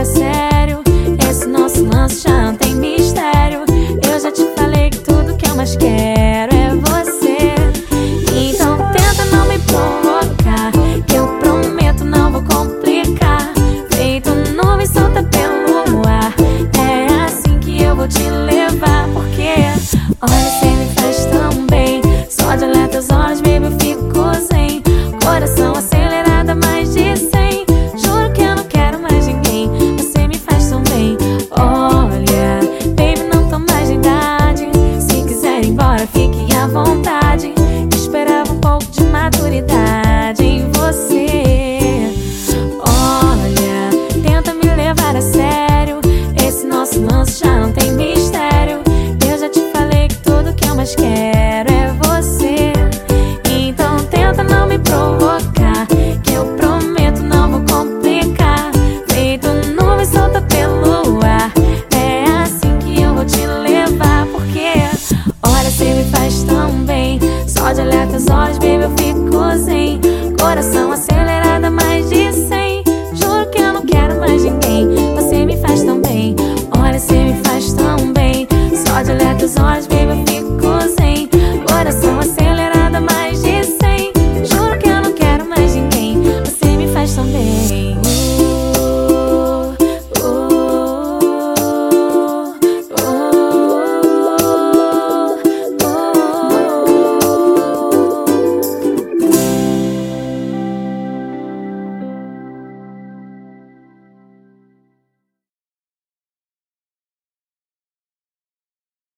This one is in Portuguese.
agora é sério. Esse nosso lance já não tem mistério. Eu já te falei que tudo que eu mais quero. Prediletos olhos, baby, eu fico sem Coração. Acelerado